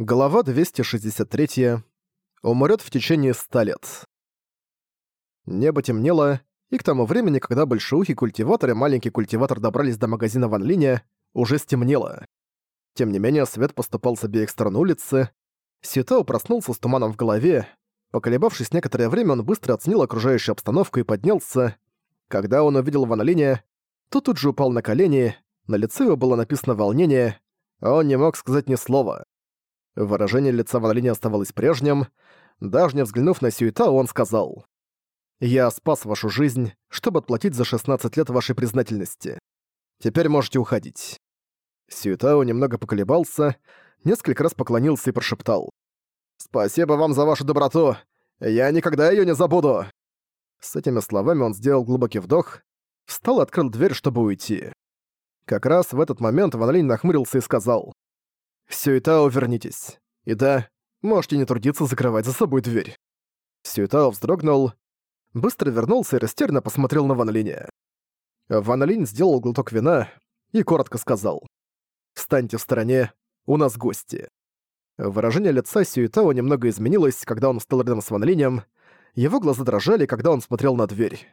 Глава 263. Умрет в течение ста лет. Небо темнело, и к тому времени, когда большеухий культиватор и маленький культиватор добрались до магазина Ван Линя, уже стемнело. Тем не менее, свет поступал с обеих сторон улицы. Ситао проснулся с туманом в голове. Поколебавшись некоторое время, он быстро оценил окружающую обстановку и поднялся. Когда он увидел Ван Линя, то тут же упал на колени, на лице его было написано волнение, а он не мог сказать ни слова. Выражение лица Ван Линя оставалось прежним. Даже не взглянув на Сюита, он сказал. «Я спас вашу жизнь, чтобы отплатить за 16 лет вашей признательности. Теперь можете уходить». Сюитао немного поколебался, несколько раз поклонился и прошептал. «Спасибо вам за вашу доброту! Я никогда её не забуду!» С этими словами он сделал глубокий вдох, встал и открыл дверь, чтобы уйти. Как раз в этот момент Ван Линь нахмурился и сказал. «Сюитао, вернитесь. И да, можете не трудиться закрывать за собой дверь». Сюитао вздрогнул, быстро вернулся и растерянно посмотрел на Ван Линя. Ван Линь сделал глоток вина и коротко сказал. «Встаньте в стороне, у нас гости». Выражение лица Сюитао немного изменилось, когда он встал рядом с Ван Линем. Его глаза дрожали, когда он смотрел на дверь.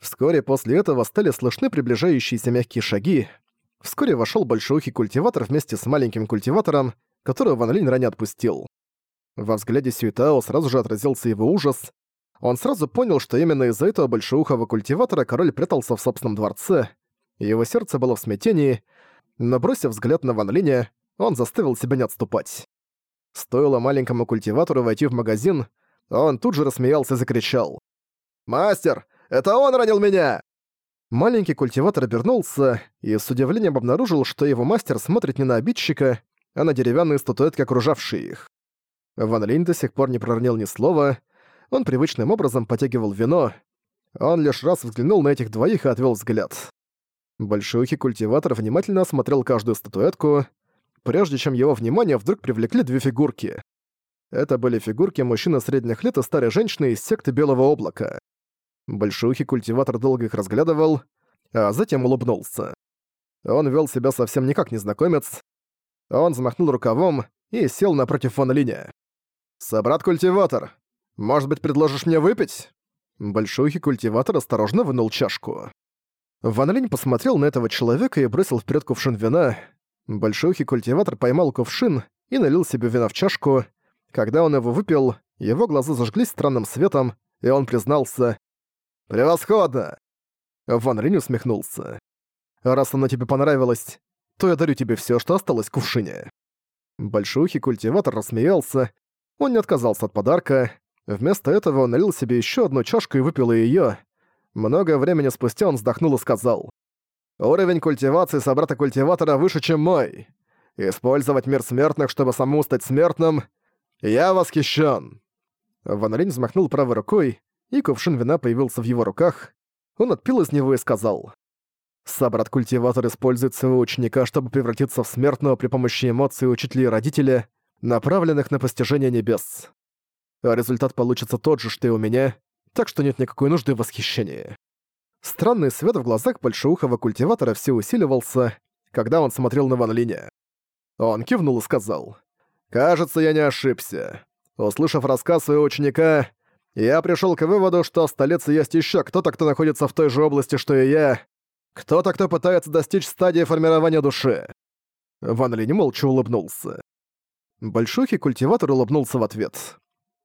Вскоре после этого стали слышны приближающиеся мягкие шаги, Вскоре вошел большоухий культиватор вместе с маленьким культиватором, которого Ван Линь ранее отпустил. Во взгляде Сюитао сразу же отразился его ужас. Он сразу понял, что именно из-за этого большоухого культиватора король прятался в собственном дворце. Его сердце было в смятении, но бросив взгляд на Ван Линя, он заставил себя не отступать. Стоило маленькому культиватору войти в магазин, он тут же рассмеялся и закричал. «Мастер, это он ранил меня!» Маленький культиватор обернулся и с удивлением обнаружил, что его мастер смотрит не на обидчика, а на деревянные статуэтки, окружавшие их. Ван Линь до сих пор не проронил ни слова, он привычным образом потягивал вино. Он лишь раз взглянул на этих двоих и отвел взгляд. Большой культиватор внимательно осмотрел каждую статуэтку, прежде чем его внимание вдруг привлекли две фигурки. Это были фигурки мужчины средних лет и старой женщины из секты Белого Облака. Большухий культиватор долго их разглядывал, а затем улыбнулся. Он вел себя совсем не как незнакомец. Он взмахнул рукавом и сел напротив Ван Линя. «Собрат-культиватор, может быть, предложишь мне выпить?» Большухий культиватор осторожно вынул чашку. Ван Линь посмотрел на этого человека и бросил вперед кувшин вина. Большухий культиватор поймал кувшин и налил себе вина в чашку. Когда он его выпил, его глаза зажглись странным светом, и он признался «Превосходно!» Ван Ринь усмехнулся. «Раз оно тебе понравилось, то я дарю тебе все, что осталось в кувшине». Большухий культиватор рассмеялся. Он не отказался от подарка. Вместо этого он налил себе еще одну чашку и выпил ее. Много времени спустя он вздохнул и сказал. «Уровень культивации собрата-культиватора выше, чем мой. Использовать мир смертных, чтобы самому стать смертным, я восхищен. Ван Ринь взмахнул правой рукой, и кувшин вина появился в его руках. Он отпил из него и сказал. «Собрат-культиватор использует своего ученика, чтобы превратиться в смертного при помощи эмоций учителя и родителя, направленных на постижение небес. А результат получится тот же, что и у меня, так что нет никакой нужды в восхищении». Странный свет в глазах большеухого культиватора все усиливался, когда он смотрел на Ван Линя. Он кивнул и сказал. «Кажется, я не ошибся. Услышав рассказ своего ученика, я пришел к выводу, что в столице есть еще кто-то, кто находится в той же области, что и я. Кто-то, кто пытается достичь стадии формирования души. Ван Линь молча улыбнулся. Большухий культиватор улыбнулся в ответ.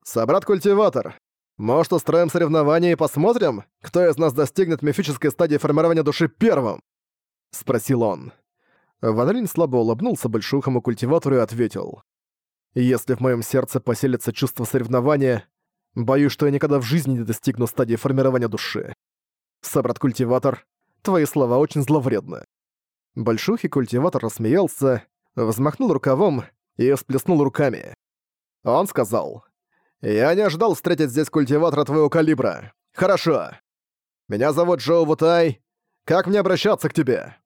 «Собрат-культиватор, может, устроим соревнование и посмотрим, кто из нас достигнет мифической стадии формирования души первым?» — спросил он. Ван Линь слабо улыбнулся большухому культиватору и ответил. «Если в моем сердце поселится чувство соревнования, Боюсь, что я никогда в жизни не достигну стадии формирования души. Собрат-культиватор, твои слова очень зловредны. Большухий культиватор рассмеялся, взмахнул рукавом и всплеснул руками. Он сказал, «Я не ожидал встретить здесь культиватора твоего калибра. Хорошо. Меня зовут Джоу Вутай. Как мне обращаться к тебе?»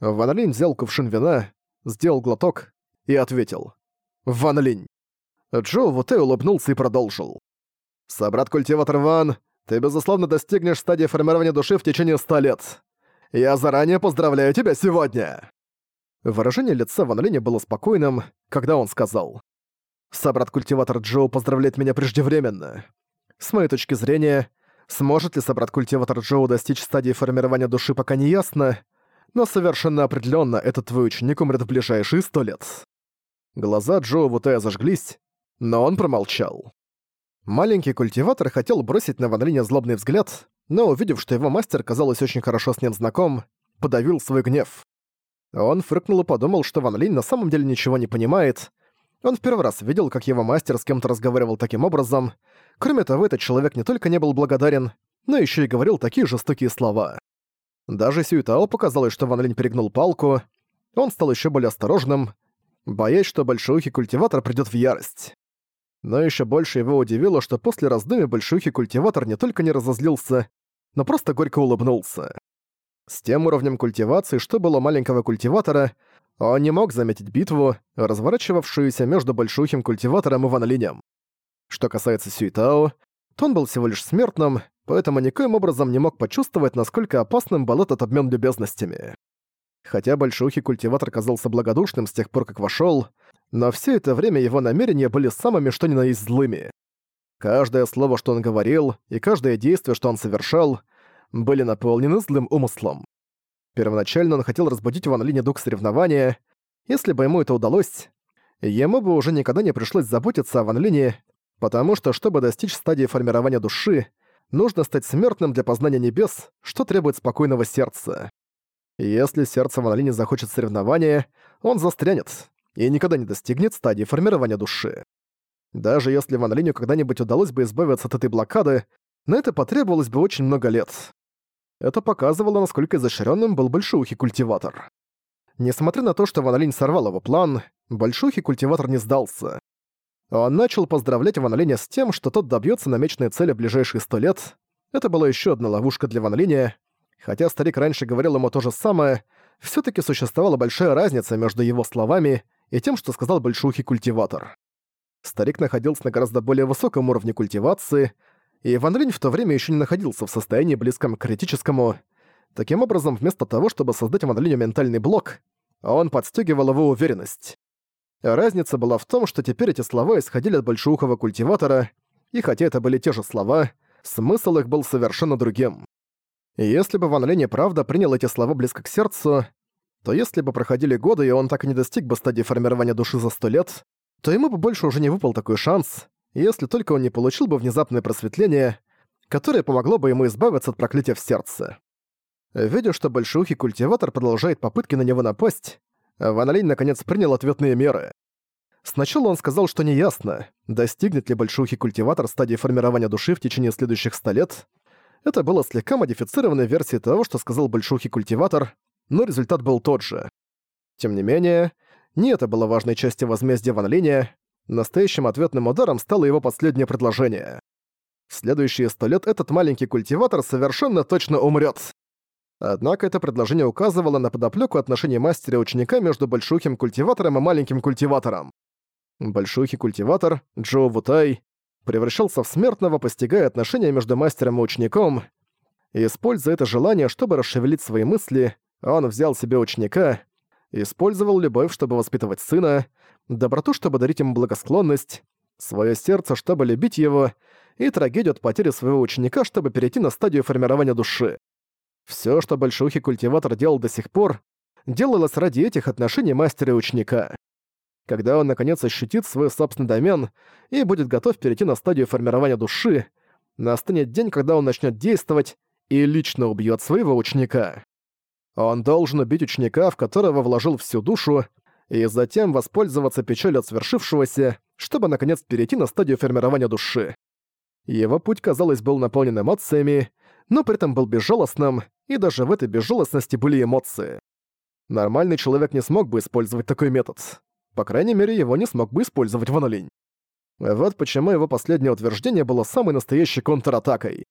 Ван Линь взял кувшин вина, сделал глоток и ответил. «Ван Линь». Джоу Вутай улыбнулся и продолжил. «Собрат-культиватор Ван, ты, безусловно, достигнешь стадии формирования души в течение ста лет. Я заранее поздравляю тебя сегодня!» Выражение лица Ван Линя было спокойным, когда он сказал. Собрат-культиватор Джоу поздравляет меня преждевременно. С моей точки зрения, сможет ли собрат-культиватор Джоу достичь стадии формирования души, пока не ясно, но совершенно определенно этот твой ученик умрет в ближайшие сто лет. Глаза Джоу Вутая зажглись, но он промолчал. Маленький культиватор хотел бросить на Ван Линя злобный взгляд, но увидев, что его мастер, казалось, очень хорошо с ним знаком, подавил свой гнев. Он фыркнул и подумал, что Ван Линь на самом деле ничего не понимает. Он в первый раз видел, как его мастер с кем-то разговаривал таким образом. Кроме того, этот человек не только не был благодарен, но еще и говорил такие жестокие слова. Даже Сюитао показалось, что Ван Линь перегнул палку. Он стал еще более осторожным, боясь, что большоухий культиватор придет в ярость. Но еще больше его удивило, что после раздумий большоухий культиватор не только не разозлился, но просто горько улыбнулся. С тем уровнем культивации, что было маленького культиватора, он не мог заметить битву, разворачивавшуюся между большухим культиватором и Ван Линем. Что касается Сюитао, то он был всего лишь смертным, поэтому никоим образом не мог почувствовать, насколько опасным был этот обмен любезностями. Хотя большухий культиватор казался благодушным с тех пор, как вошел, но все это время его намерения были самыми что ни на есть злыми. Каждое слово, что он говорил, и каждое действие, что он совершал, были наполнены злым умыслом. Первоначально он хотел разбудить Ван Линя дух соревнования. Если бы ему это удалось, ему бы уже никогда не пришлось заботиться о Ван Лине, потому что, чтобы достичь стадии формирования души, нужно стать смертным для познания небес, что требует спокойного сердца. Если сердце Ван Линя захочет соревнования, он застрянет и никогда не достигнет стадии формирования души. Даже если Ван Линю когда-нибудь удалось бы избавиться от этой блокады, на это потребовалось бы очень много лет. Это показывало, насколько изощренным был Большухий культиватор. Несмотря на то, что Ван Линь сорвал его план, Большухий культиватор не сдался. Он начал поздравлять Ван Линя с тем, что тот добьется намеченной цели в ближайшие сто лет. Это была еще одна ловушка для Ван Линя. Хотя старик раньше говорил ему то же самое, все таки существовала большая разница между его словами и тем, что сказал большухий культиватор. Старик находился на гораздо более высоком уровне культивации, и Ван Линь в то время еще не находился в состоянии близком к критическому. Таким образом, вместо того, чтобы создать Ван Линю ментальный блок, он подстегивал его уверенность. Разница была в том, что теперь эти слова исходили от большоухого культиватора, и хотя это были те же слова, смысл их был совершенно другим. Если бы Ван Линь правда принял эти слова близко к сердцу, то если бы проходили годы, и он так и не достиг бы стадии формирования души за сто лет, то ему бы больше уже не выпал такой шанс, если только он не получил бы внезапное просветление, которое помогло бы ему избавиться от проклятия в сердце. Видя, что большухий культиватор продолжает попытки на него напасть, Ван Линь наконец принял ответные меры. Сначала он сказал, что неясно, достигнет ли большухий культиватор стадии формирования души в течение следующих ста лет. Это было слегка модифицированной версией того, что сказал большухий культиватор, но результат был тот же. Тем не менее, не это было важной частью возмездия Ван Линя, настоящим ответным ударом стало его последнее предложение. В следующие сто лет этот маленький культиватор совершенно точно умрет. Однако это предложение указывало на подоплеку отношений мастера и ученика между большухим культиватором и маленьким культиватором. Большухий культиватор, Джо Вутай, превращался в смертного, постигая отношения между мастером и учеником, и используя это желание, чтобы расшевелить свои мысли, он взял себе ученика, использовал любовь, чтобы воспитывать сына, доброту, чтобы дарить ему благосклонность, свое сердце, чтобы любить его, и трагедию от потери своего ученика, чтобы перейти на стадию формирования души. Все, что большухий культиватор делал до сих пор, делалось ради этих отношений мастера и ученика. Когда он наконец ощутит свой собственный домен и будет готов перейти на стадию формирования души, настанет день, когда он начнет действовать и лично убьет своего ученика. Он должен убить ученика, в которого вложил всю душу, и затем воспользоваться печалью от свершившегося, чтобы наконец перейти на стадию формирования души. Его путь, казалось, был наполнен эмоциями, но при этом был безжалостным, и даже в этой безжалостности были эмоции. Нормальный человек не смог бы использовать такой метод. По крайней мере, его не смог бы использовать Ван. Вот почему его последнее утверждение было самой настоящей контратакой.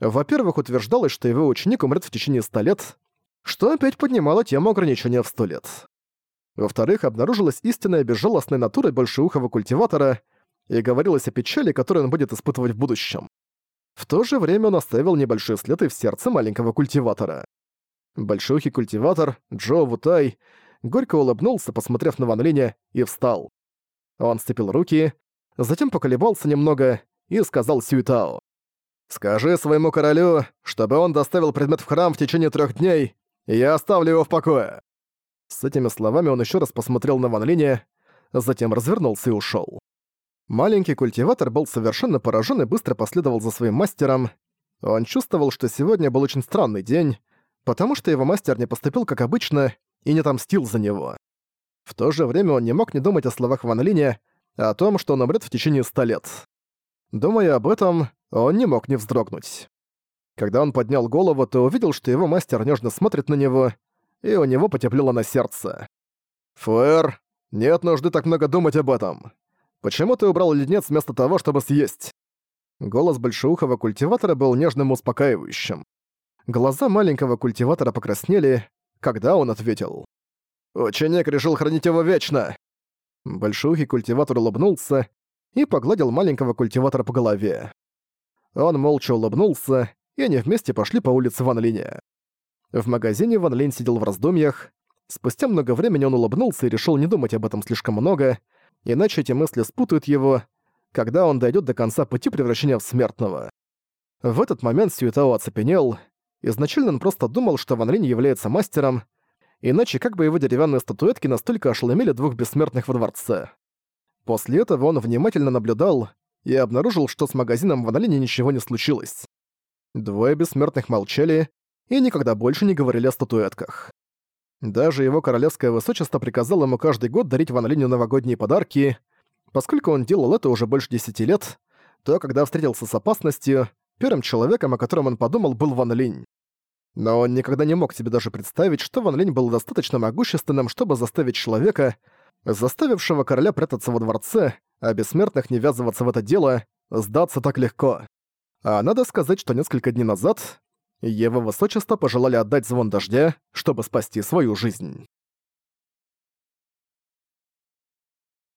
Во-первых, утверждалось, что его ученик умрет в течение ста лет, что опять поднимало тему ограничения в сто лет. Во-вторых, обнаружилась истинная безжалостная натура большеухого культиватора и говорилось о печали, которую он будет испытывать в будущем. В то же время он оставил небольшие следы в сердце маленького культиватора. Большеухий культиватор, Джо Вутай, горько улыбнулся, посмотрев на Ван Линя, и встал. Он сцепил руки, затем поколебался немного и сказал Сюитао. «Скажи своему королю, чтобы он доставил предмет в храм в течение трех дней, я оставлю его в покое». С этими словами он еще раз посмотрел на Ван Линя, затем развернулся и ушел. Маленький культиватор был совершенно поражен и быстро последовал за своим мастером. Он чувствовал, что сегодня был очень странный день, потому что его мастер не поступил как обычно и не отомстил за него. В то же время он не мог не думать о словах Ван Линя, о том, что он умрет в течение ста лет. Думая об этом, он не мог не вздрогнуть. Когда он поднял голову, то увидел, что его мастер нежно смотрит на него, и у него потеплело на сердце. «Фуэр, нет нужды так много думать об этом. Почему ты убрал леденец вместо того, чтобы съесть?» Голос большеухого культиватора был нежным и успокаивающим. Глаза маленького культиватора покраснели, когда он ответил. «Ученик решил хранить его вечно!» Большеухий культиватор улыбнулся и погладил маленького культиватора по голове. Он молча улыбнулся, и они вместе пошли по улице Ван Линя. В магазине Ван Линь сидел в раздумьях. Спустя много времени он улыбнулся и решил не думать об этом слишком много, иначе эти мысли спутают его, когда он дойдет до конца пути превращения в смертного. В этот момент Сюитао оцепенел. Изначально он просто думал, что Ван Линь является мастером, иначе как бы его деревянные статуэтки настолько ошеломили двух бессмертных во дворце. После этого он внимательно наблюдал и обнаружил, что с магазином в Аналине ничего не случилось. Двое бессмертных молчали и никогда больше не говорили о статуэтках. Даже его королевское высочество приказало ему каждый год дарить Ван Линю новогодние подарки. Поскольку он делал это уже больше десяти лет, то когда встретился с опасностью, первым человеком, о котором он подумал, был Ван Линь. Но он никогда не мог себе даже представить, что Ван Линь был достаточно могущественным, чтобы заставить человека, заставившего короля прятаться во дворце, а бессмертных не ввязываться в это дело, сдаться так легко. А надо сказать, что несколько дней назад его высочество пожелали отдать звон дождя, чтобы спасти свою жизнь.